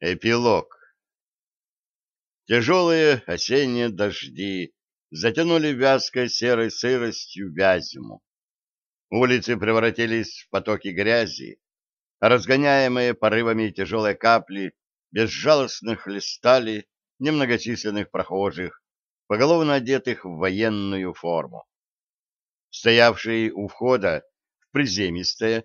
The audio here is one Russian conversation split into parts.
Эпилог. Тяжелые осенние дожди затянули вязкой серой сыростью Вязьму. Улицы превратились в потоки грязи, разгоняемые порывами тяжелые капли безжалостно хлестали немногочисленных прохожих, поголовно одетых в военную форму. Стоявший у входа в приземистое,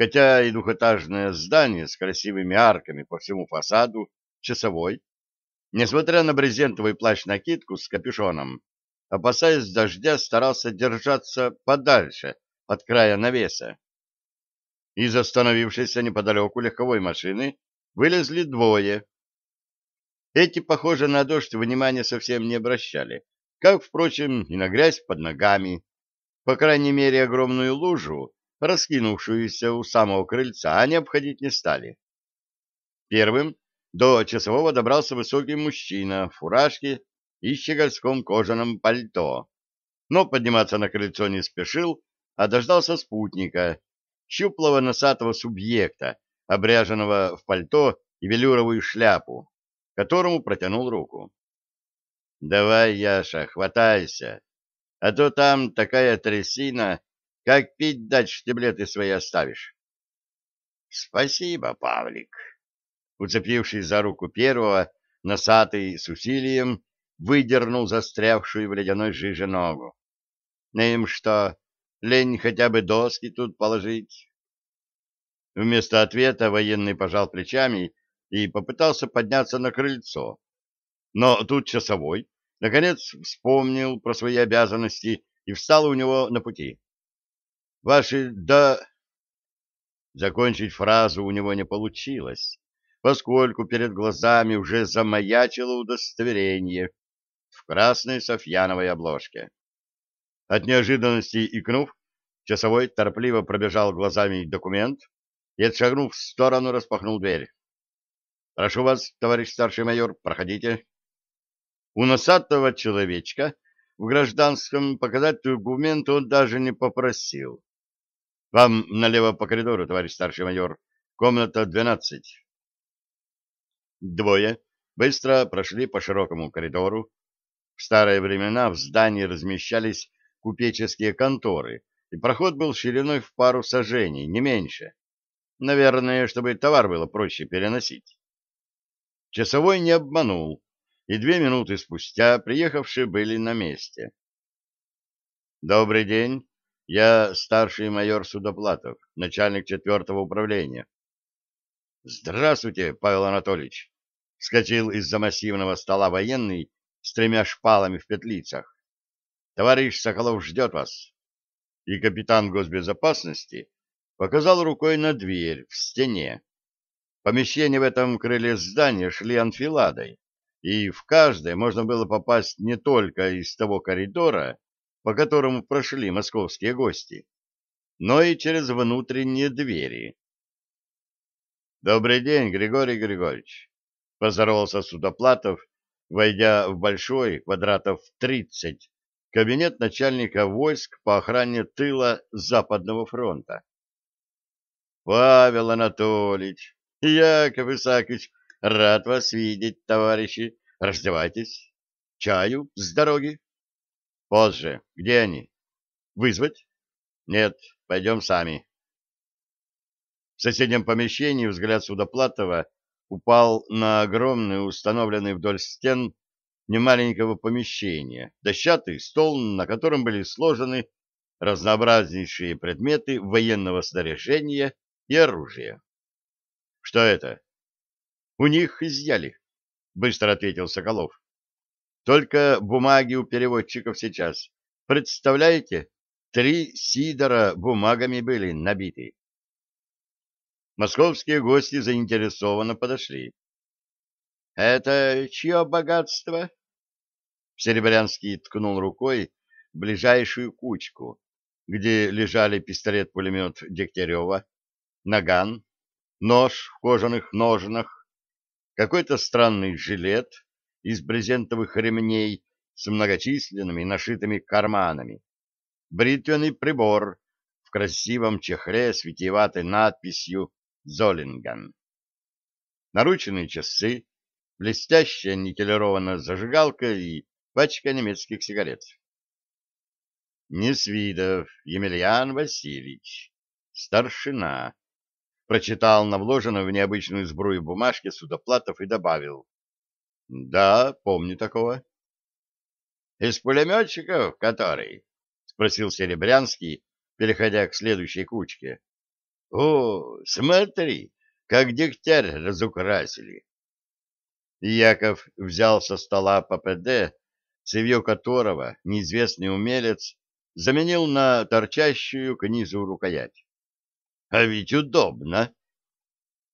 хотя и двухэтажное здание с красивыми арками по всему фасаду, часовой, несмотря на брезентовый плащ-накидку с капюшоном, опасаясь дождя, старался держаться подальше от края навеса. Из остановившейся неподалеку легковой машины вылезли двое. Эти, похоже на дождь, внимания совсем не обращали, как, впрочем, и на грязь под ногами. По крайней мере, огромную лужу раскинувшуюся у самого крыльца, они обходить не стали. Первым до часового добрался высокий мужчина в фуражке и щегольском кожаном пальто, но подниматься на крыльцо не спешил, а дождался спутника, щуплого носатого субъекта, обряженного в пальто и велюровую шляпу, которому протянул руку. — Давай, Яша, хватайся, а то там такая трясина, как пить дать штиблеты свои оставишь? — Спасибо, Павлик. Уцепившись за руку первого, носатый с усилием выдернул застрявшую в ледяной жиже ногу. — Им что, лень хотя бы доски тут положить? Вместо ответа военный пожал плечами и попытался подняться на крыльцо. Но тут часовой, наконец, вспомнил про свои обязанности и встал у него на пути. Ваши «да...» Закончить фразу у него не получилось, поскольку перед глазами уже замаячило удостоверение в красной софьяновой обложке. От неожиданности икнув, часовой торопливо пробежал глазами документ и, отшагнув в сторону, распахнул дверь. — Прошу вас, товарищ старший майор, проходите. У носатого человечка в гражданском показать документ он даже не попросил. Вам налево по коридору, товарищ старший майор. Комната 12. Двое быстро прошли по широкому коридору. В старые времена в здании размещались купеческие конторы, и проход был шириной в пару сажений, не меньше. Наверное, чтобы товар было проще переносить. Часовой не обманул, и две минуты спустя приехавшие были на месте. «Добрый день, я старший майор Судоплатов, начальник четвертого управления. Здравствуйте, Павел Анатольевич. Вскочил из-за массивного стола военный с тремя шпалами в петлицах. Товарищ Соколов ждет вас. И капитан госбезопасности показал рукой на дверь в стене. Помещения в этом крыле здания шли анфиладой, и в каждое можно было попасть не только из того коридора, по которому прошли московские гости, но и через внутренние двери. «Добрый день, Григорий Григорьевич!» — поздоровался Судоплатов, войдя в большой, квадратов тридцать, кабинет начальника войск по охране тыла Западного фронта. «Павел Анатольевич, Яков Исаакович, рад вас видеть, товарищи. Раздевайтесь. Чаю с дороги?» Позже. Где они? Вызвать? Нет, пойдем сами. В соседнем помещении взгляд Судоплатова упал на огромный, установленный вдоль стен немаленького помещения, дощатый стол, на котором были сложены разнообразнейшие предметы военного снаряжения и оружия. — Что это? — У них изъяли, — быстро ответил Соколов. Только бумаги у переводчиков сейчас. Представляете, три сидора бумагами были набиты. Московские гости заинтересованно подошли. — Это чье богатство? Серебрянский ткнул рукой ближайшую кучку, где лежали пистолет-пулемет Дегтярева, наган, нож в кожаных ножнах, какой-то странный жилет, из брезентовых ремней с многочисленными нашитыми карманами, бритвенный прибор в красивом чехле с витиеватой надписью «Золинган». наручные часы, блестящая никелированная зажигалка и пачка немецких сигарет. Несвидов Емельян Васильевич, старшина, прочитал на вложенной в необычную сбрую бумажке Судоплатов и добавил. — Да, помню такого. — Из пулеметчиков, который? — спросил Серебрянский, переходя к следующей кучке. — О, смотри, как дегтярь разукрасили. Яков взял со стола ППД, цевье которого неизвестный умелец заменил на торчащую к низу рукоять. А ведь удобно.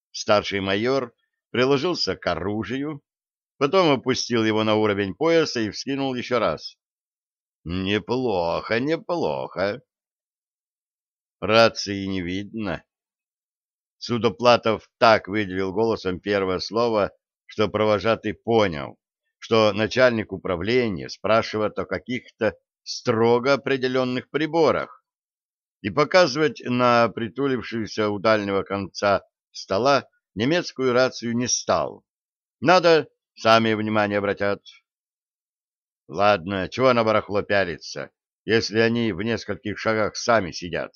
Старший майор приложился к оружию, потом опустил его на уровень пояса и вскинул еще раз. Неплохо, неплохо. Рации не видно. Судоплатов так выделил голосом первое слово, что провожатый понял, что начальник управления спрашивает о каких-то строго определенных приборах, и показывать на притулившуюся у дальнего конца стола немецкую рацию не стал. Надо, сами внимание обратят. Ладно, чего на барахло пялиться, если они в нескольких шагах сами сидят?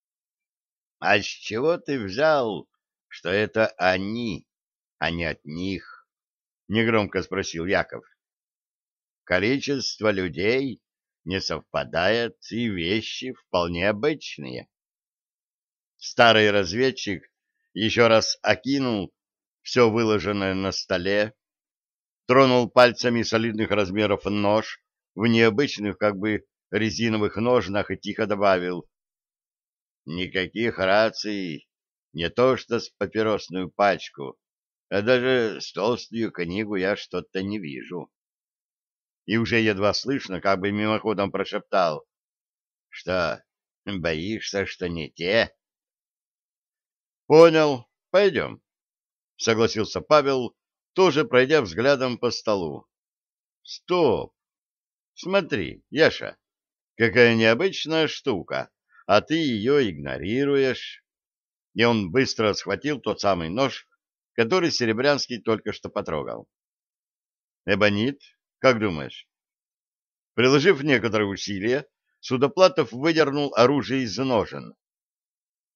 — А с чего ты взял, что это они, а не от них? — негромко спросил Яков. — Количество людей не совпадает, и вещи вполне обычные. Старый разведчик еще раз окинул все выложенное на столе, тронул пальцами солидных размеров нож в необычных как бы резиновых ножнах и тихо добавил «Никаких раций, не то что с папиросную пачку, а даже с толстую книгу я что-то не вижу» и уже едва слышно, как бы мимоходом прошептал. — Что, боишься, что не те? — Понял. Пойдем, — согласился Павел, тоже пройдя взглядом по столу. — Стоп! Смотри, Яша, какая необычная штука, а ты ее игнорируешь. И он быстро схватил тот самый нож, который Серебрянский только что потрогал. Эбонит как думаешь? Приложив некоторые усилия, Судоплатов выдернул оружие из ножен.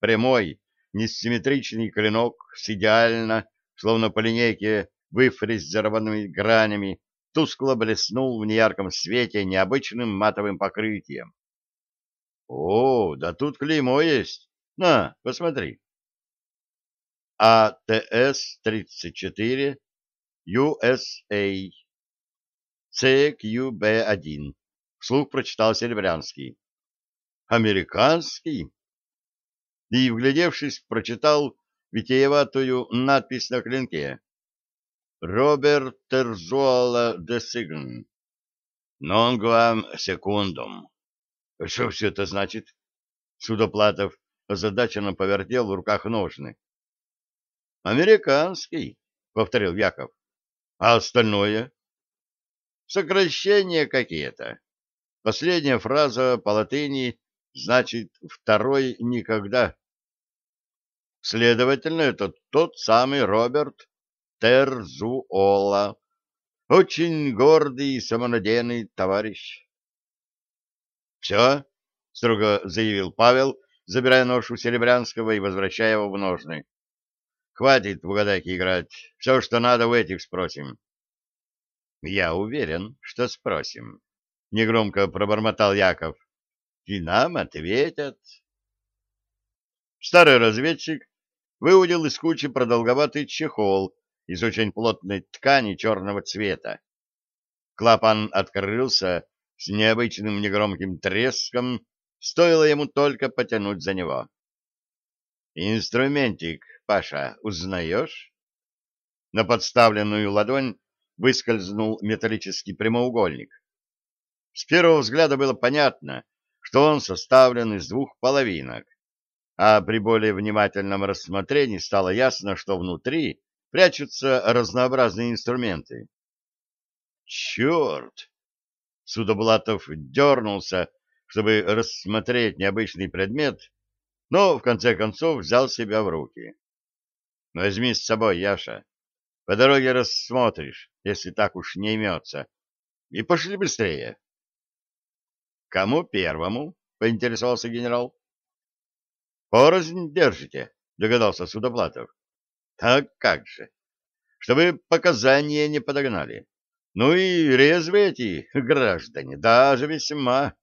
Прямой, несимметричный клинок с идеально, словно по линейке, выфрезерованными гранями, тускло блеснул в неярком свете необычным матовым покрытием. — О, да тут клеймо есть. На, посмотри. АТС-34 USA ЦКЮБ-1, вслух прочитал Серебрянский. Американский? И, вглядевшись, прочитал витиеватую надпись на клинке. Роберт Терзуала де Сигн. Guam secundum. Что все это значит? Судоплатов озадаченно повертел в руках ножны. Американский, повторил Яков. А остальное? Сокращения какие-то. Последняя фраза по латыни значит «второй никогда». Следовательно, это тот самый Роберт Терзуола, очень гордый и самонадеянный товарищ. «Все», — строго заявил Павел, забирая нож у Серебрянского и возвращая его в ножны. «Хватит в угадайки играть. Все, что надо, у этих спросим». Я уверен, что спросим. Негромко пробормотал Яков. И нам ответят. Старый разведчик выудил из кучи продолговатый чехол из очень плотной ткани черного цвета. Клапан открылся с необычным негромким треском, стоило ему только потянуть за него. «Инструментик, Паша, узнаешь?» На подставленную ладонь выскользнул металлический прямоугольник. С первого взгляда было понятно, что он составлен из двух половинок, а при более внимательном рассмотрении стало ясно, что внутри прячутся разнообразные инструменты. «Черт!» Судоблатов дернулся, чтобы рассмотреть необычный предмет, но в конце концов взял себя в руки. Возьми с собой, Яша. По дороге рассмотришь, если так уж не имется. И пошли быстрее. — Кому первому? — поинтересовался генерал. — Порознь держите, — догадался Судоплатов. — Так как же. Чтобы показания не подогнали. Ну и резвые эти граждане, даже весьма.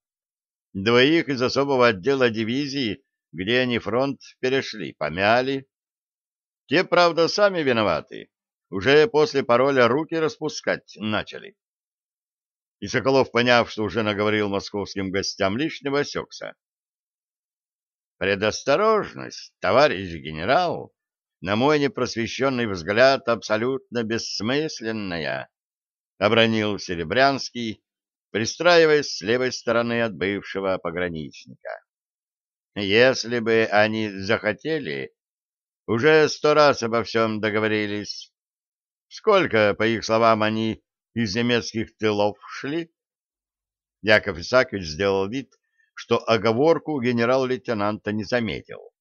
Двоих из особого отдела дивизии, где они фронт перешли, помяли. Те, правда, сами виноваты. Уже после пароля руки распускать начали. И Соколов, поняв, что уже наговорил московским гостям лишнего, осекся. «Предосторожность, товарищ генерал, на мой непросвещенный взгляд, абсолютно бессмысленная», — обронил Серебрянский, пристраиваясь с левой стороны от бывшего пограничника. «Если бы они захотели, уже сто раз обо всем договорились. Сколько, по их словам, они из немецких тылов шли? Яков Исаакович сделал вид, что оговорку генерал-лейтенанта не заметил.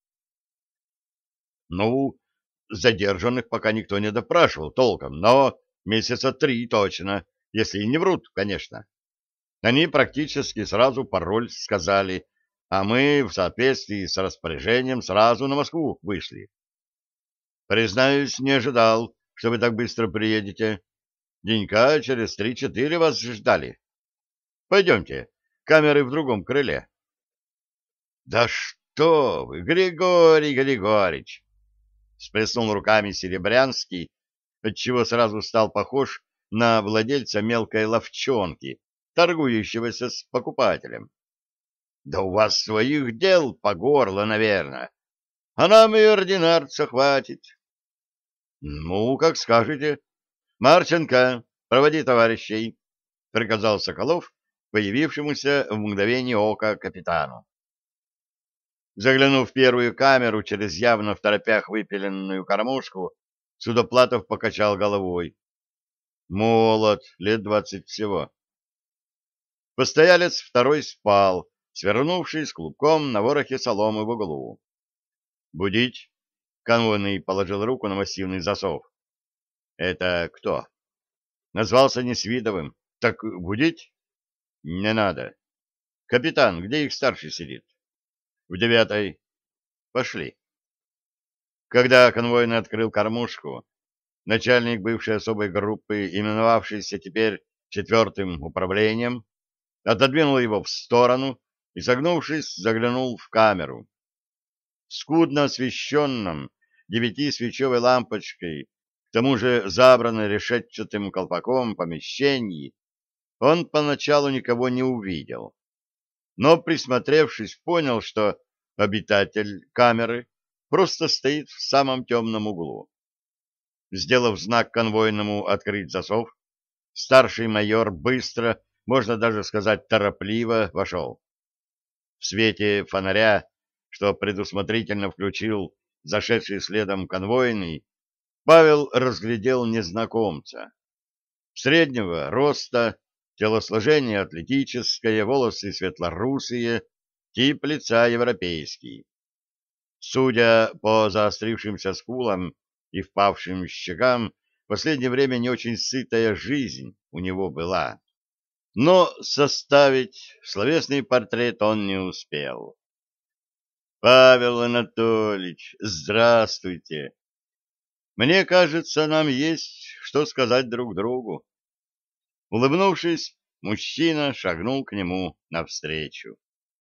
Ну, задержанных пока никто не допрашивал толком, но месяца три точно, если не врут, конечно. Они практически сразу пароль сказали, а мы в соответствии с распоряжением сразу на Москву вышли. Признаюсь, не ожидал, что вы так быстро приедете. Денька через три-четыре вас ждали. Пойдемте, камеры в другом крыле. — Да что вы, Григорий Григорьевич! — сплеснул руками Серебрянский, отчего сразу стал похож на владельца мелкой ловчонки, торгующегося с покупателем. — Да у вас своих дел по горло, наверное. А нам и ординарца хватит. — Ну, как скажете. Марченко, проводи товарищей, — приказал Соколов, появившемуся в мгновение ока капитану. Заглянув в первую камеру через явно в торопях выпиленную кормушку, Судоплатов покачал головой. Молод, лет двадцать всего. Постоялец второй спал, свернувшись клубком на ворохе соломы в углу. «Будить?» Конвойный положил руку на массивный засов. «Это кто?» «Назвался Несвидовым. Так будить?» «Не надо. Капитан, где их старший сидит?» «В девятой. Пошли». Когда конвойный открыл кормушку, начальник бывшей особой группы, именовавшийся теперь четвертым управлением, отодвинул его в сторону и, согнувшись, заглянул в камеру скудно освещенном девятисвечевой лампочкой, к тому же забранной решетчатым колпаком помещении, он поначалу никого не увидел. Но, присмотревшись, понял, что обитатель камеры просто стоит в самом темном углу. Сделав знак конвойному открыть засов, старший майор быстро, можно даже сказать торопливо, вошел. В свете фонаря что предусмотрительно включил зашедший следом конвойный, Павел разглядел незнакомца. Среднего роста, телосложение атлетическое, волосы светлорусые, тип лица европейский. Судя по заострившимся скулам и впавшим щекам, в последнее время не очень сытая жизнь у него была. Но составить словесный портрет он не успел. Павел Анатольевич, здравствуйте. Мне кажется, нам есть что сказать друг другу. Улыбнувшись, мужчина шагнул к нему навстречу.